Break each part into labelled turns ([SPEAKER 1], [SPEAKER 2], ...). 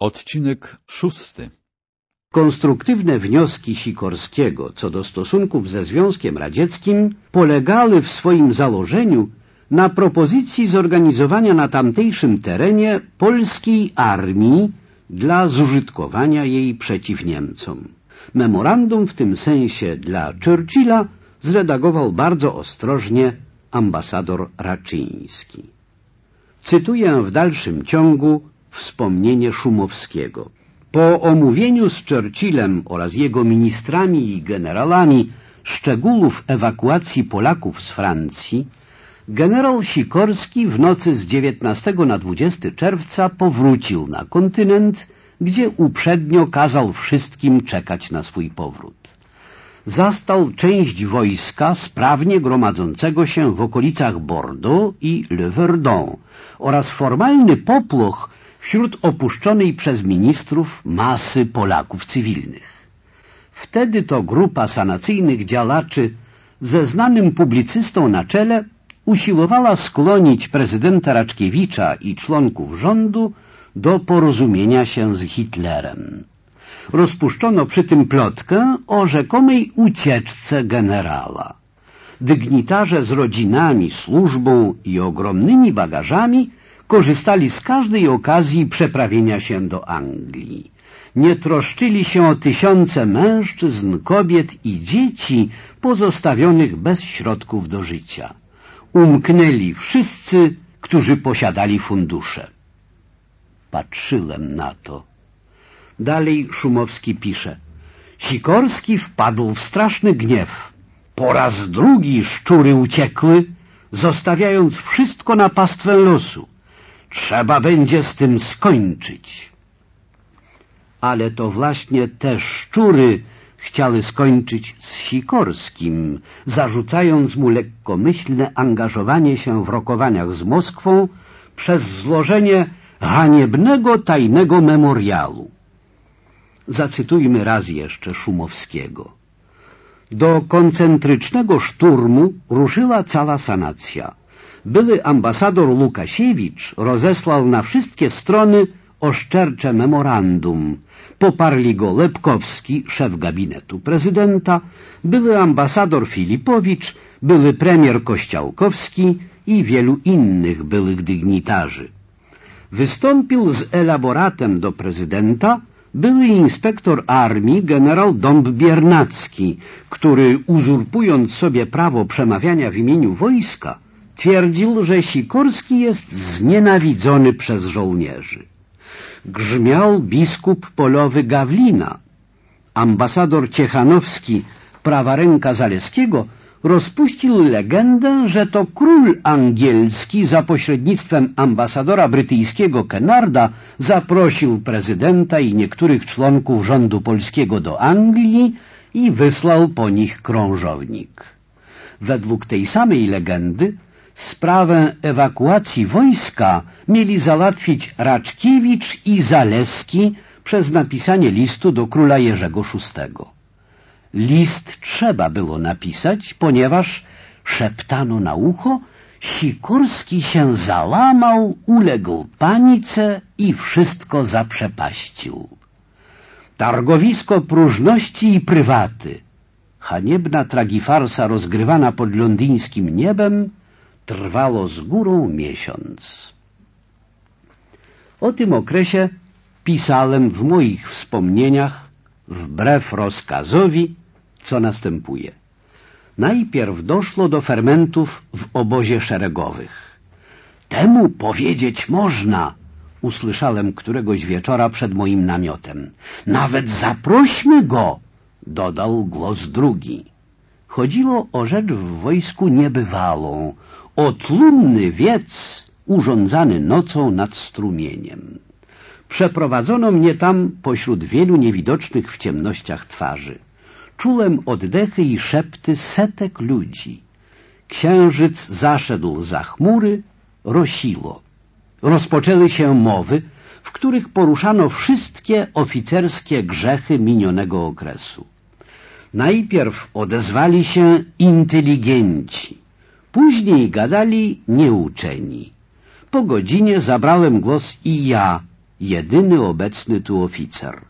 [SPEAKER 1] Odcinek szósty.
[SPEAKER 2] Konstruktywne wnioski Sikorskiego co do stosunków ze Związkiem Radzieckim polegały w swoim założeniu na propozycji zorganizowania na tamtejszym terenie polskiej armii dla zużytkowania jej przeciw Niemcom. Memorandum w tym sensie dla Churchilla zredagował bardzo ostrożnie ambasador Raczyński. Cytuję w dalszym ciągu wspomnienie Szumowskiego. Po omówieniu z Churchillem oraz jego ministrami i generałami szczegółów ewakuacji Polaków z Francji, generał Sikorski w nocy z 19 na 20 czerwca powrócił na kontynent, gdzie uprzednio kazał wszystkim czekać na swój powrót. Zastał część wojska sprawnie gromadzącego się w okolicach Bordeaux i Le Verdun oraz formalny popłoch wśród opuszczonej przez ministrów masy Polaków cywilnych. Wtedy to grupa sanacyjnych działaczy ze znanym publicystą na czele usiłowała skłonić prezydenta Raczkiewicza i członków rządu do porozumienia się z Hitlerem. Rozpuszczono przy tym plotkę o rzekomej ucieczce generała. Dygnitarze z rodzinami, służbą i ogromnymi bagażami korzystali z każdej okazji przeprawienia się do Anglii. Nie troszczyli się o tysiące mężczyzn, kobiet i dzieci pozostawionych bez środków do życia. Umknęli wszyscy, którzy posiadali fundusze. Patrzyłem na to. Dalej Szumowski pisze. Sikorski wpadł w straszny gniew. Po raz drugi szczury uciekły, zostawiając wszystko na pastwę losu. Trzeba będzie z tym skończyć. Ale to właśnie te szczury chciały skończyć z Sikorskim, zarzucając mu lekkomyślne angażowanie się w rokowaniach z Moskwą przez złożenie haniebnego tajnego memoriału. Zacytujmy raz jeszcze Szumowskiego. Do koncentrycznego szturmu ruszyła cała sanacja. Były ambasador Łukasiewicz rozesłał na wszystkie strony oszczercze memorandum. Poparli go Lepkowski, szef gabinetu prezydenta, były ambasador Filipowicz, były premier Kościałkowski i wielu innych byłych dygnitarzy. Wystąpił z elaboratem do prezydenta były inspektor armii generał Dąb-Biernacki, który uzurpując sobie prawo przemawiania w imieniu wojska, twierdził, że Sikorski jest znienawidzony przez żołnierzy. Grzmiał biskup polowy Gawlina. Ambasador Ciechanowski, prawa ręka Zaleskiego, rozpuścił legendę, że to król angielski za pośrednictwem ambasadora brytyjskiego Kenarda zaprosił prezydenta i niektórych członków rządu polskiego do Anglii i wysłał po nich krążownik. Według tej samej legendy sprawę ewakuacji wojska mieli załatwić Raczkiewicz i Zaleski przez napisanie listu do króla Jerzego VI. List trzeba było napisać, ponieważ szeptano na ucho, Sikorski się załamał, uległ panice i wszystko zaprzepaścił. Targowisko próżności i prywaty, haniebna tragifarsa rozgrywana pod londyńskim niebem, trwało z górą miesiąc. O tym okresie pisałem w moich wspomnieniach wbrew rozkazowi, co następuje. Najpierw doszło do fermentów w obozie szeregowych. Temu powiedzieć można, usłyszałem któregoś wieczora przed moim namiotem. Nawet zaprośmy go, dodał głos drugi. Chodziło o rzecz w wojsku niebywałą, o tłumny wiec urządzany nocą nad strumieniem. Przeprowadzono mnie tam pośród wielu niewidocznych w ciemnościach twarzy. Czułem oddechy i szepty setek ludzi. Księżyc zaszedł za chmury, rosiło. Rozpoczęły się mowy, w których poruszano wszystkie oficerskie grzechy minionego okresu. Najpierw odezwali się inteligenci, później gadali nieuczeni. Po godzinie zabrałem głos i ja, jedyny obecny tu oficer.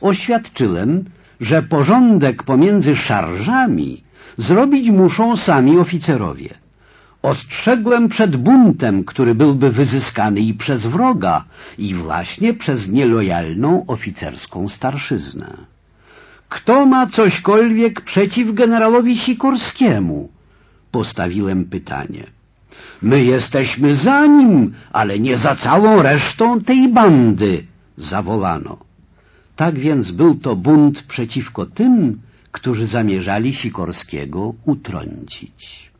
[SPEAKER 2] Oświadczyłem, że porządek pomiędzy szarżami zrobić muszą sami oficerowie. Ostrzegłem przed buntem, który byłby wyzyskany i przez wroga, i właśnie przez nielojalną oficerską starszyznę. Kto ma cośkolwiek przeciw generalowi Sikorskiemu? Postawiłem pytanie. My jesteśmy za nim, ale nie za całą resztą tej bandy, zawolano. Tak więc był to bunt przeciwko tym, którzy zamierzali Sikorskiego utrącić.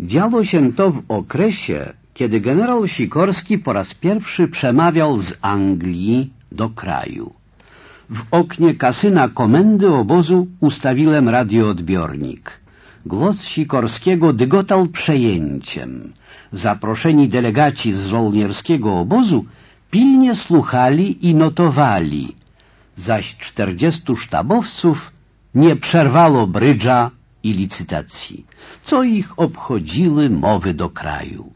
[SPEAKER 2] Działo się to w okresie, kiedy generał Sikorski po raz pierwszy przemawiał z Anglii do kraju. W oknie kasyna komendy obozu ustawiłem radioodbiornik. Głos Sikorskiego dygotał przejęciem. Zaproszeni delegaci z żołnierskiego obozu pilnie słuchali i notowali, zaś czterdziestu sztabowców nie przerwało brydża i licytacji, co ich obchodziły mowy do kraju.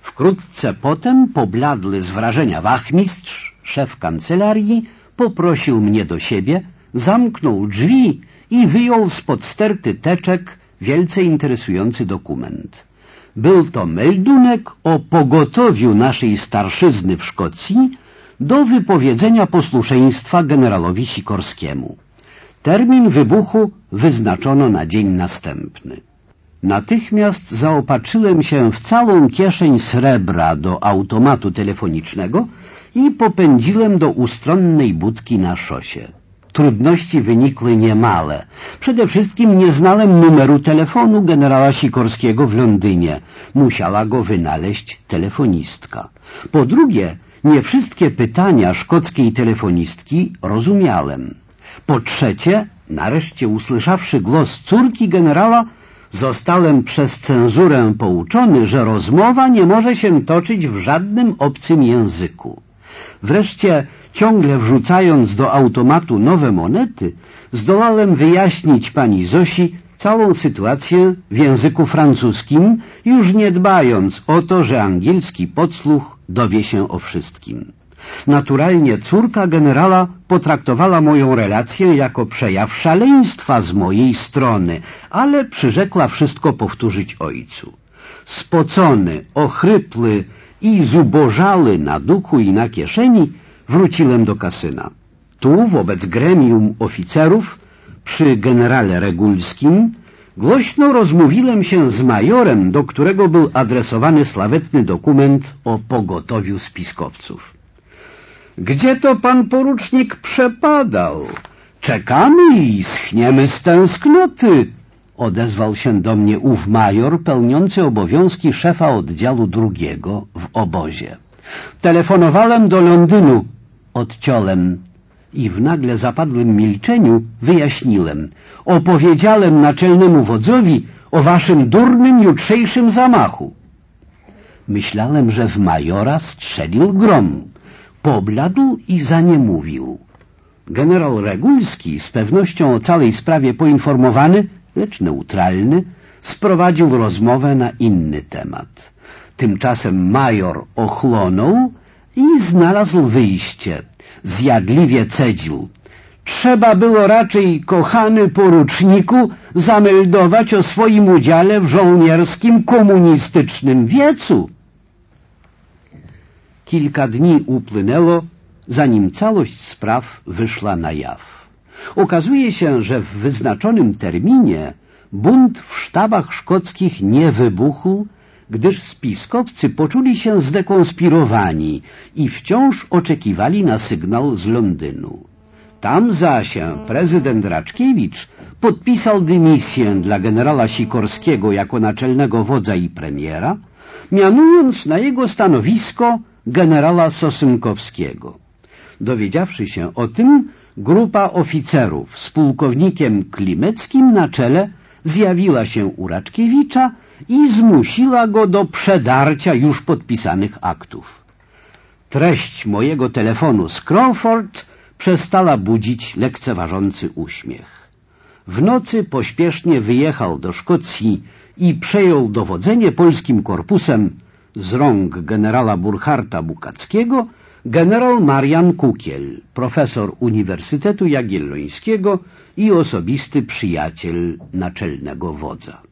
[SPEAKER 2] Wkrótce potem pobladły z wrażenia wachmistrz, szef kancelarii, poprosił mnie do siebie, zamknął drzwi i wyjął spod sterty teczek wielce interesujący dokument. Był to meldunek o pogotowiu naszej starszyzny w Szkocji do wypowiedzenia posłuszeństwa generalowi Sikorskiemu. Termin wybuchu wyznaczono na dzień następny. Natychmiast zaopatrzyłem się w całą kieszeń srebra do automatu telefonicznego i popędziłem do ustronnej budki na szosie. Trudności wynikły niemale. Przede wszystkim nie znałem numeru telefonu generała Sikorskiego w Londynie. Musiała go wynaleźć telefonistka. Po drugie, nie wszystkie pytania szkockiej telefonistki rozumiałem. Po trzecie, nareszcie usłyszawszy głos córki generała, zostałem przez cenzurę pouczony, że rozmowa nie może się toczyć w żadnym obcym języku. Wreszcie, ciągle wrzucając do automatu nowe monety, zdołałem wyjaśnić pani Zosi całą sytuację w języku francuskim, już nie dbając o to, że angielski podsłuch dowie się o wszystkim. Naturalnie córka generała potraktowała moją relację jako przejaw szaleństwa z mojej strony, ale przyrzekła wszystko powtórzyć ojcu. Spocony, ochrypły i zubożały na duchu i na kieszeni, wróciłem do kasyna. Tu, wobec gremium oficerów, przy generale Regulskim, głośno rozmówiłem się z majorem, do którego był adresowany sławetny dokument o pogotowiu spiskowców. Gdzie to pan porucznik przepadał? Czekamy i schniemy z tęsknoty, odezwał się do mnie ów major pełniący obowiązki szefa oddziału drugiego w obozie. Telefonowałem do Londynu, odciąłem i w nagle zapadłym milczeniu wyjaśniłem. Opowiedziałem naczelnemu wodzowi o waszym durnym jutrzejszym zamachu. Myślałem, że w majora strzelił grom. Pobladł i zaniemówił. Generał Regulski, z pewnością o całej sprawie poinformowany, lecz neutralny, sprowadził rozmowę na inny temat. Tymczasem major ochłonął i znalazł wyjście. Zjadliwie cedził. Trzeba było raczej, kochany poruczniku, zameldować o swoim udziale w żołnierskim komunistycznym wiecu. Kilka dni upłynęło, zanim całość spraw wyszła na jaw. Okazuje się, że w wyznaczonym terminie bunt w sztabach szkockich nie wybuchł, gdyż spiskowcy poczuli się zdekonspirowani i wciąż oczekiwali na sygnał z Londynu. Tam zaś prezydent Raczkiewicz podpisał dymisję dla generała Sikorskiego jako naczelnego wodza i premiera, mianując na jego stanowisko generała Sosynkowskiego. Dowiedziawszy się o tym, grupa oficerów z pułkownikiem Klimeckim na czele zjawiła się u Raczkiewicza i zmusiła go do przedarcia już podpisanych aktów. Treść mojego telefonu z Crawford przestała budzić lekceważący uśmiech. W nocy pośpiesznie wyjechał do Szkocji i przejął dowodzenie polskim korpusem z rąk generała Burcharta Bukackiego generał Marian Kukiel, profesor Uniwersytetu Jagiellońskiego i osobisty przyjaciel naczelnego wodza.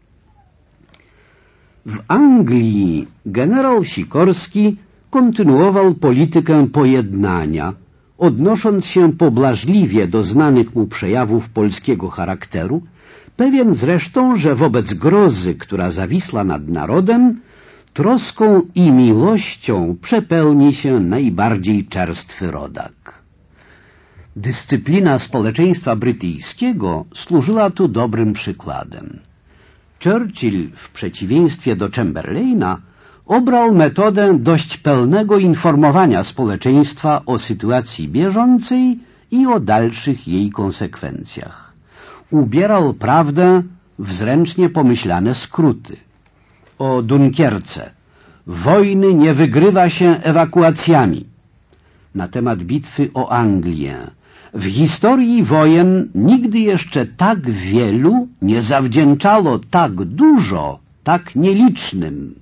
[SPEAKER 2] W Anglii generał Sikorski kontynuował politykę pojednania, odnosząc się poblażliwie do znanych mu przejawów polskiego charakteru, pewien zresztą, że wobec grozy, która zawisła nad narodem, troską i miłością przepełni się najbardziej czerstwy rodak. Dyscyplina społeczeństwa brytyjskiego służyła tu dobrym przykładem. Churchill w przeciwieństwie do Chamberlaina obrał metodę dość pełnego informowania społeczeństwa o sytuacji bieżącej i o dalszych jej konsekwencjach. Ubierał prawdę w zręcznie pomyślane skróty. O Dunkierce. Wojny nie wygrywa się ewakuacjami. Na temat bitwy o Anglię. W historii wojen nigdy jeszcze tak wielu nie zawdzięczało tak dużo, tak nielicznym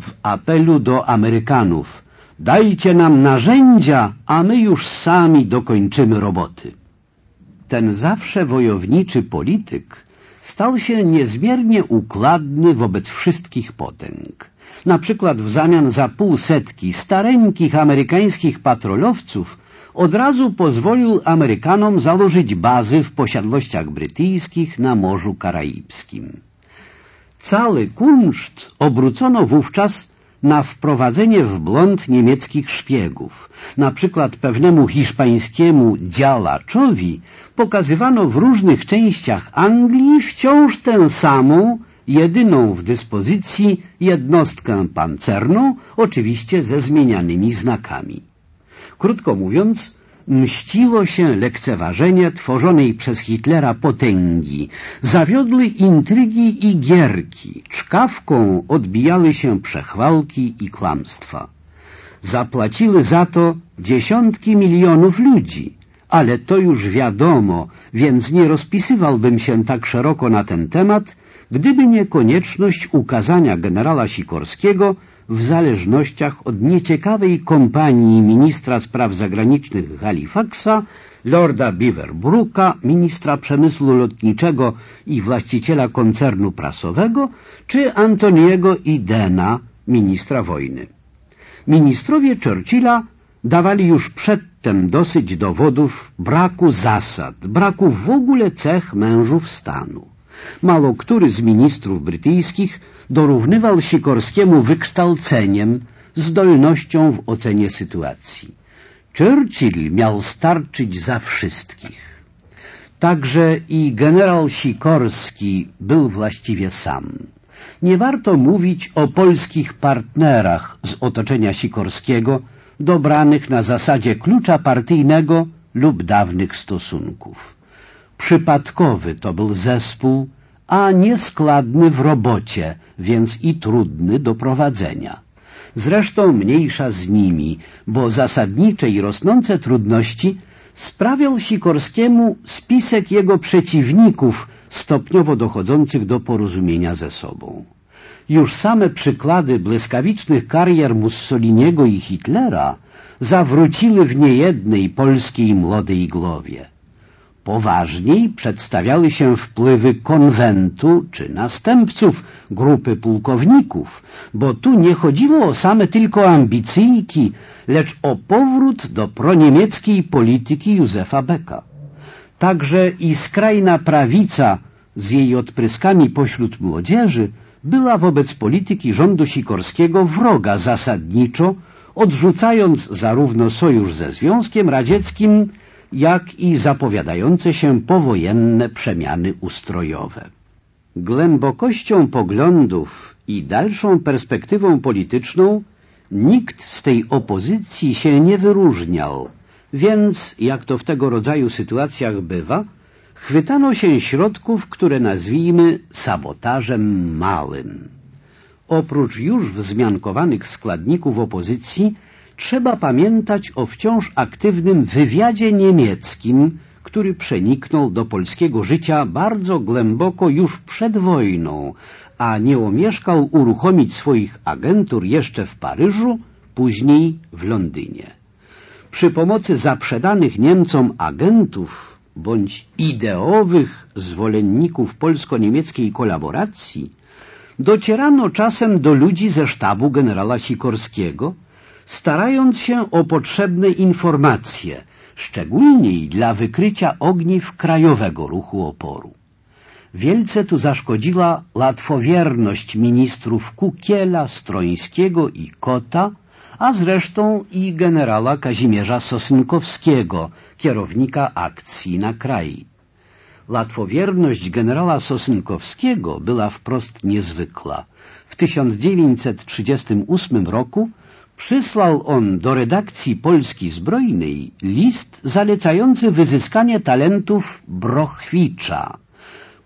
[SPEAKER 2] w apelu do Amerykanów dajcie nam narzędzia, a my już sami dokończymy roboty. Ten zawsze wojowniczy polityk stał się niezmiernie układny wobec wszystkich potęg. Na przykład w zamian za pół setki stareńkich amerykańskich patrolowców od razu pozwolił Amerykanom założyć bazy w posiadłościach brytyjskich na Morzu Karaibskim. Cały kunszt obrócono wówczas na wprowadzenie w blond niemieckich szpiegów. Na przykład pewnemu hiszpańskiemu działaczowi pokazywano w różnych częściach Anglii wciąż tę samą, jedyną w dyspozycji jednostkę pancerną, oczywiście ze zmienianymi znakami. Krótko mówiąc, mściło się lekceważenie tworzonej przez Hitlera potęgi. Zawiodły intrygi i gierki, czkawką odbijały się przechwałki i kłamstwa. Zapłaciły za to dziesiątki milionów ludzi, ale to już wiadomo, więc nie rozpisywałbym się tak szeroko na ten temat, gdyby nie konieczność ukazania generała Sikorskiego w zależnościach od nieciekawej kompanii ministra spraw zagranicznych Halifaxa, lorda Beaverbrooka, ministra przemysłu lotniczego i właściciela koncernu prasowego, czy Antoniego Idena, ministra wojny. Ministrowie Churchilla dawali już przedtem dosyć dowodów braku zasad, braku w ogóle cech mężów stanu. Mało który z ministrów brytyjskich dorównywał Sikorskiemu wykształceniem, zdolnością w ocenie sytuacji. Churchill miał starczyć za wszystkich. Także i generał Sikorski był właściwie sam. Nie warto mówić o polskich partnerach z otoczenia Sikorskiego, dobranych na zasadzie klucza partyjnego lub dawnych stosunków. Przypadkowy to był zespół, a nieskładny w robocie, więc i trudny do prowadzenia. Zresztą mniejsza z nimi, bo zasadnicze i rosnące trudności sprawiał Sikorskiemu spisek jego przeciwników stopniowo dochodzących do porozumienia ze sobą. Już same przykłady błyskawicznych karier Mussoliniego i Hitlera zawróciły w niejednej polskiej młodej głowie. Poważniej przedstawiały się wpływy konwentu czy następców grupy pułkowników, bo tu nie chodziło o same tylko ambicyjki, lecz o powrót do proniemieckiej polityki Józefa Becka. Także i skrajna prawica z jej odpryskami pośród młodzieży była wobec polityki rządu Sikorskiego wroga zasadniczo, odrzucając zarówno sojusz ze Związkiem Radzieckim, jak i zapowiadające się powojenne przemiany ustrojowe. Głębokością poglądów i dalszą perspektywą polityczną nikt z tej opozycji się nie wyróżniał, więc, jak to w tego rodzaju sytuacjach bywa, chwytano się środków, które nazwijmy sabotażem małym. Oprócz już wzmiankowanych składników opozycji trzeba pamiętać o wciąż aktywnym wywiadzie niemieckim, który przeniknął do polskiego życia bardzo głęboko już przed wojną, a nie omieszkał uruchomić swoich agentur jeszcze w Paryżu później w Londynie. Przy pomocy zaprzedanych Niemcom agentów bądź ideowych zwolenników polsko-niemieckiej kolaboracji docierano czasem do ludzi ze sztabu generała Sikorskiego, starając się o potrzebne informacje, szczególnie dla wykrycia ogniw krajowego ruchu oporu. Wielce tu zaszkodziła łatwowierność ministrów Kukiela, Strońskiego i Kota, a zresztą i generała Kazimierza Sosynkowskiego, kierownika akcji na kraj. Łatwowierność generała Sosynkowskiego była wprost niezwykła. W 1938 roku przysłał on do redakcji Polski Zbrojnej list zalecający wyzyskanie talentów Brochwicza.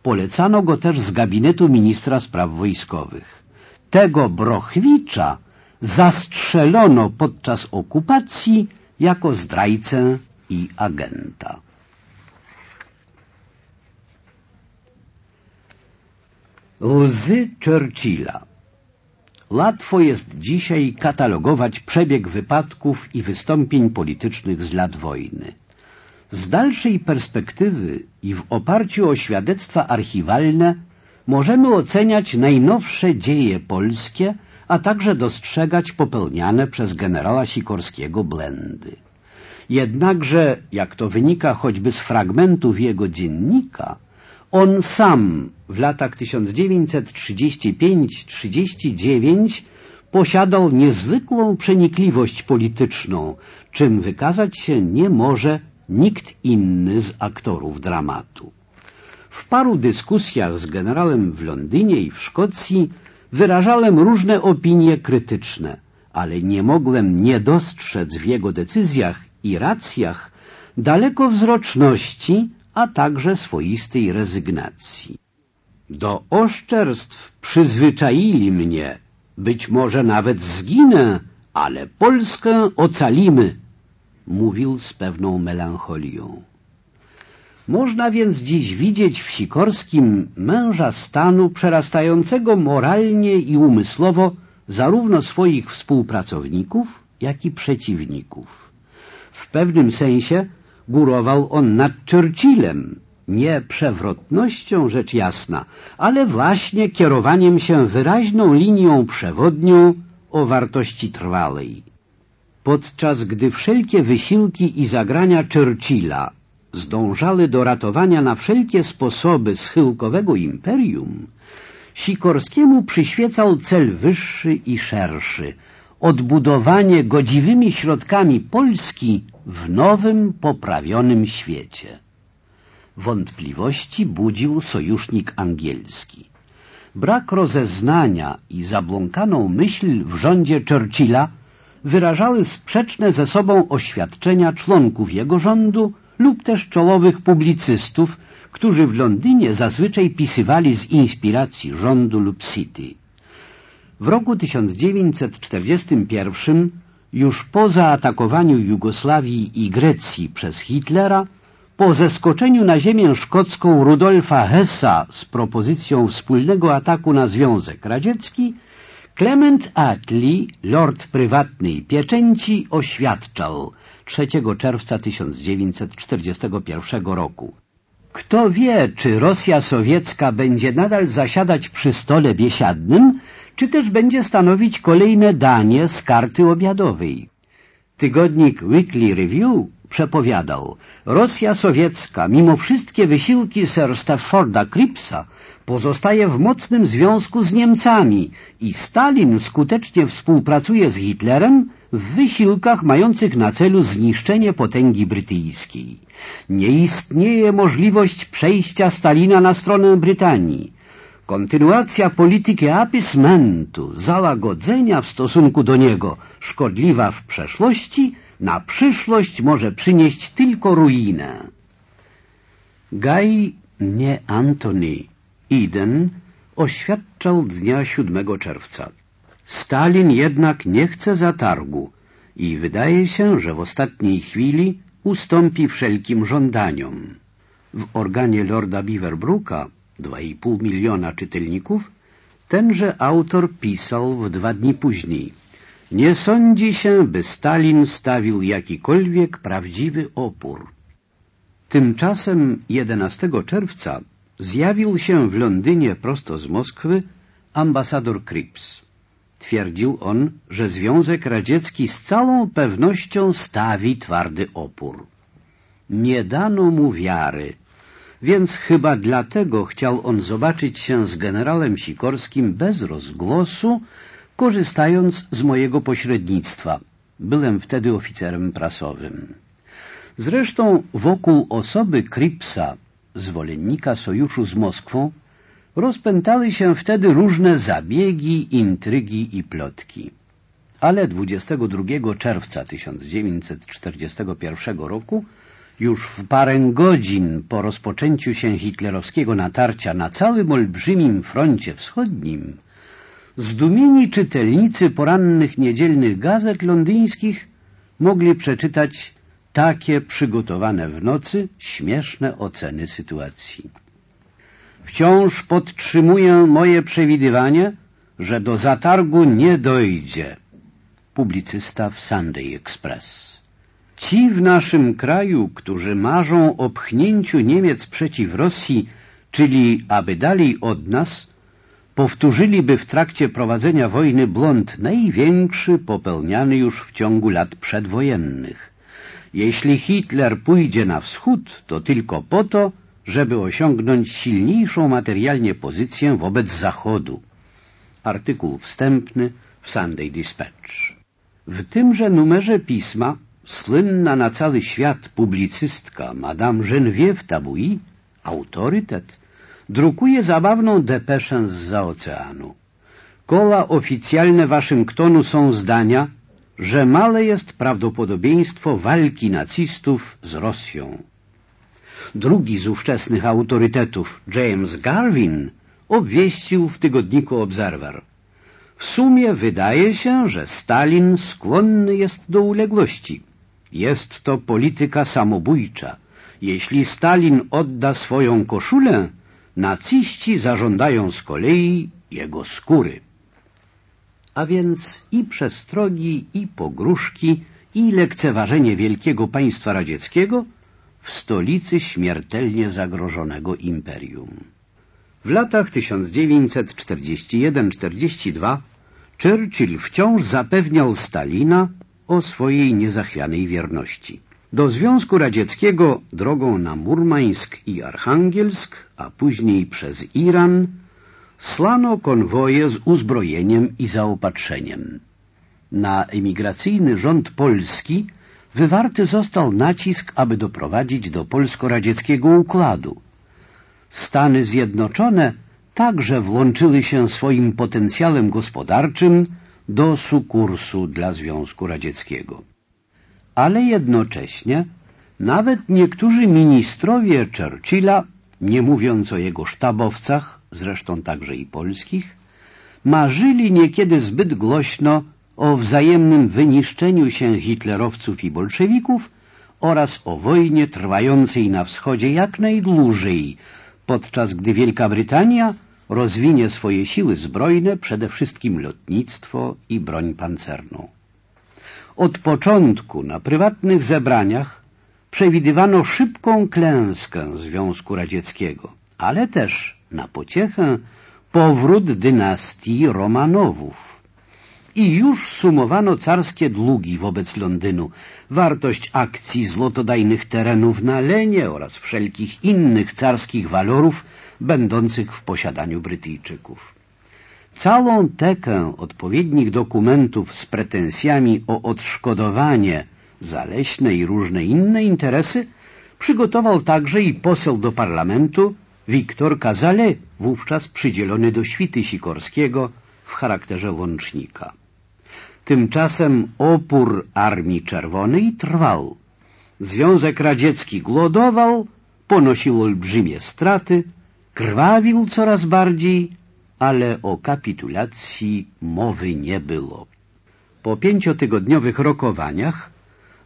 [SPEAKER 2] Polecano go też z gabinetu ministra spraw wojskowych. Tego Brochwicza zastrzelono podczas okupacji jako zdrajcę i agenta. Łzy Churchilla Łatwo jest dzisiaj katalogować przebieg wypadków i wystąpień politycznych z lat wojny. Z dalszej perspektywy i w oparciu o świadectwa archiwalne możemy oceniać najnowsze dzieje polskie, a także dostrzegać popełniane przez generała Sikorskiego błędy. Jednakże, jak to wynika choćby z fragmentów jego dziennika, on sam w latach 1935-39 posiadał niezwykłą przenikliwość polityczną, czym wykazać się nie może nikt inny z aktorów dramatu. W paru dyskusjach z generałem w Londynie i w Szkocji wyrażałem różne opinie krytyczne, ale nie mogłem nie dostrzec w jego decyzjach i racjach dalekowzroczności, a także swoistej rezygnacji. Do oszczerstw przyzwyczaili mnie, być może nawet zginę, ale Polskę ocalimy, mówił z pewną melancholią. Można więc dziś widzieć w Sikorskim męża stanu przerastającego moralnie i umysłowo zarówno swoich współpracowników, jak i przeciwników. W pewnym sensie górował on nad Churchillem, nie przewrotnością rzecz jasna, ale właśnie kierowaniem się wyraźną linią przewodnią o wartości trwalej. Podczas gdy wszelkie wysiłki i zagrania Churchilla zdążały do ratowania na wszelkie sposoby schyłkowego imperium, Sikorskiemu przyświecał cel wyższy i szerszy — odbudowanie godziwymi środkami Polski w nowym, poprawionym świecie. Wątpliwości budził sojusznik angielski. Brak rozeznania i zabłąkaną myśl w rządzie Churchilla wyrażały sprzeczne ze sobą oświadczenia członków jego rządu lub też czołowych publicystów, którzy w Londynie zazwyczaj pisywali z inspiracji rządu lub City. W roku 1941, już po zaatakowaniu Jugosławii i Grecji przez Hitlera, po zeskoczeniu na ziemię szkocką Rudolfa Hessa z propozycją wspólnego ataku na Związek Radziecki, Clement Attlee, lord prywatnej pieczęci, oświadczał 3 czerwca 1941 roku. Kto wie, czy Rosja sowiecka będzie nadal zasiadać przy stole biesiadnym, czy też będzie stanowić kolejne danie z karty obiadowej. Tygodnik Weekly Review przepowiadał, Rosja sowiecka, mimo wszystkie wysiłki Sir Stafforda Cripsa, pozostaje w mocnym związku z Niemcami i Stalin skutecznie współpracuje z Hitlerem w wysiłkach mających na celu zniszczenie potęgi brytyjskiej. Nie istnieje możliwość przejścia Stalina na stronę Brytanii. Kontynuacja polityki apysmentu, zalagodzenia w stosunku do niego, szkodliwa w przeszłości, na przyszłość może przynieść tylko ruinę. Guy, nie Antony, Eden oświadczał dnia 7 czerwca. Stalin jednak nie chce zatargu i wydaje się, że w ostatniej chwili ustąpi wszelkim żądaniom. W organie lorda Beaverbrooka, 2,5 miliona czytelników, tenże autor pisał w dwa dni później. Nie sądzi się, by Stalin stawił jakikolwiek prawdziwy opór. Tymczasem 11 czerwca zjawił się w Londynie prosto z Moskwy ambasador Krips. Twierdził on, że Związek Radziecki z całą pewnością stawi twardy opór. Nie dano mu wiary, więc chyba dlatego chciał on zobaczyć się z generałem Sikorskim bez rozgłosu, korzystając z mojego pośrednictwa. Byłem wtedy oficerem prasowym. Zresztą wokół osoby Kripsa, zwolennika sojuszu z Moskwą, rozpętały się wtedy różne zabiegi, intrygi i plotki. Ale 22 czerwca 1941 roku, już w parę godzin po rozpoczęciu się hitlerowskiego natarcia na całym olbrzymim froncie wschodnim, zdumieni czytelnicy porannych niedzielnych gazet londyńskich mogli przeczytać takie przygotowane w nocy śmieszne oceny sytuacji. Wciąż podtrzymuję moje przewidywanie, że do zatargu nie dojdzie. Publicysta w Sunday Express. Ci w naszym kraju, którzy marzą o pchnięciu Niemiec przeciw Rosji, czyli aby dalej od nas, powtórzyliby w trakcie prowadzenia wojny błąd największy popełniany już w ciągu lat przedwojennych. Jeśli Hitler pójdzie na wschód, to tylko po to, żeby osiągnąć silniejszą materialnie pozycję wobec Zachodu. Artykuł wstępny w Sunday Dispatch. W tymże numerze pisma słynna na cały świat publicystka Madame Geneviève Tabouy, autorytet, drukuje zabawną depeszę z oceanu. Kola oficjalne Waszyngtonu są zdania, że male jest prawdopodobieństwo walki nacistów z Rosją. Drugi z ówczesnych autorytetów, James Garvin, obwieścił w tygodniku Observer. W sumie wydaje się, że Stalin skłonny jest do uległości. Jest to polityka samobójcza. Jeśli Stalin odda swoją koszulę, naciści zażądają z kolei jego skóry. A więc i przestrogi, i pogróżki, i lekceważenie wielkiego państwa radzieckiego w stolicy śmiertelnie zagrożonego imperium. W latach 1941-42 Churchill wciąż zapewniał Stalina o swojej niezachwianej wierności. Do Związku Radzieckiego drogą na Murmańsk i Archangielsk, a później przez Iran, slano konwoje z uzbrojeniem i zaopatrzeniem. Na emigracyjny rząd polski wywarty został nacisk, aby doprowadzić do polsko-radzieckiego układu. Stany Zjednoczone także włączyły się swoim potencjałem gospodarczym do sukursu dla Związku Radzieckiego. Ale jednocześnie nawet niektórzy ministrowie Churchilla, nie mówiąc o jego sztabowcach, zresztą także i polskich, marzyli niekiedy zbyt głośno o wzajemnym wyniszczeniu się hitlerowców i bolszewików oraz o wojnie trwającej na wschodzie jak najdłużej, podczas gdy Wielka Brytania rozwinie swoje siły zbrojne, przede wszystkim lotnictwo i broń pancerną. Od początku na prywatnych zebraniach przewidywano szybką klęskę Związku Radzieckiego, ale też na pociechę powrót dynastii Romanowów. I już sumowano carskie długi wobec Londynu, wartość akcji złotodajnych terenów na Lenie oraz wszelkich innych carskich walorów będących w posiadaniu Brytyjczyków. Całą tekę odpowiednich dokumentów z pretensjami o odszkodowanie za leśne i różne inne interesy przygotował także i poseł do parlamentu Wiktor Kazale, wówczas przydzielony do świty Sikorskiego w charakterze łącznika. Tymczasem opór Armii Czerwonej trwał. Związek Radziecki głodował, ponosił olbrzymie straty, krwawił coraz bardziej, ale o kapitulacji mowy nie było. Po pięciotygodniowych rokowaniach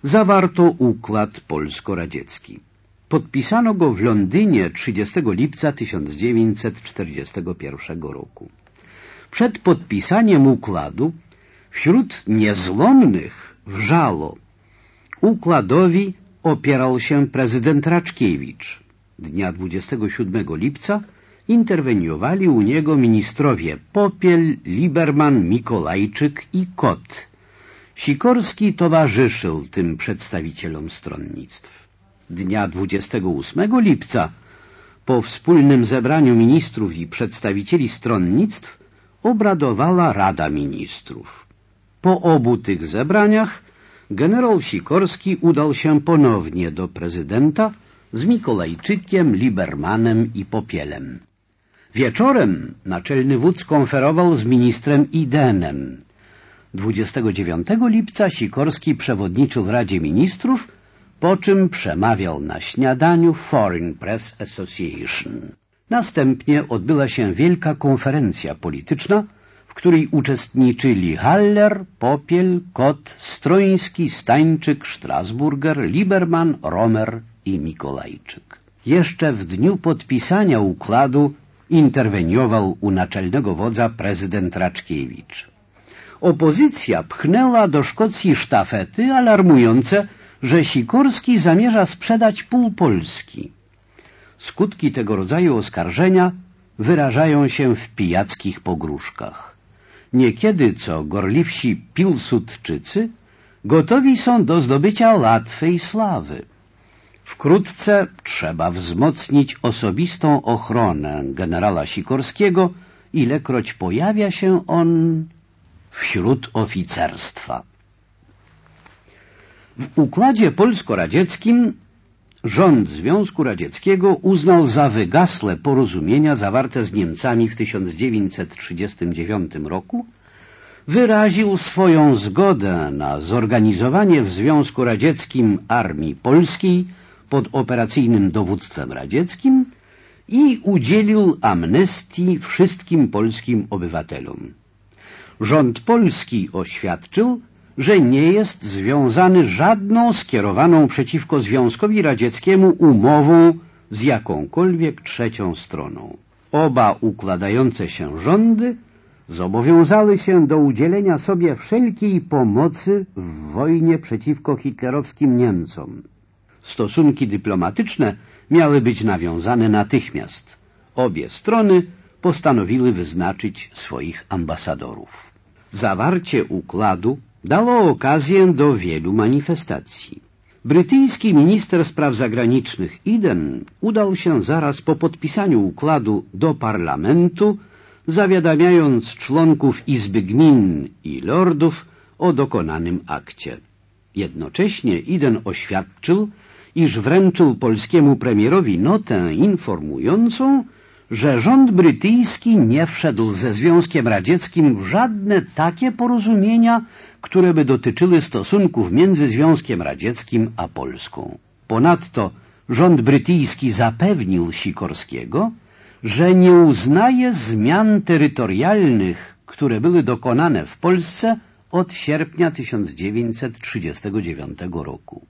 [SPEAKER 2] zawarto układ polsko-radziecki. Podpisano go w Londynie 30 lipca 1941 roku. Przed podpisaniem układu Wśród niezłomnych wrzało. Układowi opierał się prezydent Raczkiewicz. Dnia 27 lipca interweniowali u niego ministrowie Popiel, Liberman, Mikolajczyk i Kot. Sikorski towarzyszył tym przedstawicielom stronnictw. Dnia 28 lipca po wspólnym zebraniu ministrów i przedstawicieli stronnictw obradowała Rada Ministrów. Po obu tych zebraniach generał Sikorski udał się ponownie do prezydenta z Mikolajczykiem, Libermanem i Popielem. Wieczorem naczelny wódz konferował z ministrem Idenem. 29 lipca Sikorski przewodniczył Radzie Ministrów, po czym przemawiał na śniadaniu Foreign Press Association. Następnie odbyła się wielka konferencja polityczna, w której uczestniczyli Haller, Popiel, Kot, Stroiński, Stańczyk, Strasburger, Liberman, Romer i Mikolajczyk. Jeszcze w dniu podpisania układu interweniował u naczelnego wodza prezydent Raczkiewicz. Opozycja pchnęła do Szkocji sztafety alarmujące, że Sikorski zamierza sprzedać pół Polski. Skutki tego rodzaju oskarżenia wyrażają się w pijackich pogróżkach. Niekiedy, co gorliwsi Pilsudczycy, gotowi są do zdobycia łatwej sławy. Wkrótce trzeba wzmocnić osobistą ochronę generała Sikorskiego, ilekroć pojawia się on wśród oficerstwa. W układzie polsko-radzieckim rząd Związku Radzieckiego uznał za wygasłe porozumienia zawarte z Niemcami w 1939 roku, wyraził swoją zgodę na zorganizowanie w Związku Radzieckim Armii Polskiej pod operacyjnym dowództwem radzieckim i udzielił amnestii wszystkim polskim obywatelom. Rząd polski oświadczył, że nie jest związany żadną skierowaną przeciwko Związkowi Radzieckiemu umową z jakąkolwiek trzecią stroną. Oba układające się rządy zobowiązały się do udzielenia sobie wszelkiej pomocy w wojnie przeciwko hitlerowskim Niemcom. Stosunki dyplomatyczne miały być nawiązane natychmiast. Obie strony postanowiły wyznaczyć swoich ambasadorów. Zawarcie układu dało okazję do wielu manifestacji. Brytyjski minister spraw zagranicznych Eden udał się zaraz po podpisaniu układu do parlamentu, zawiadamiając członków Izby Gmin i Lordów o dokonanym akcie. Jednocześnie Eden oświadczył, iż wręczył polskiemu premierowi notę informującą, że rząd brytyjski nie wszedł ze Związkiem Radzieckim w żadne takie porozumienia, które by dotyczyły stosunków między Związkiem Radzieckim a Polską. Ponadto rząd brytyjski zapewnił Sikorskiego, że nie uznaje zmian terytorialnych, które były dokonane w Polsce od sierpnia 1939 roku.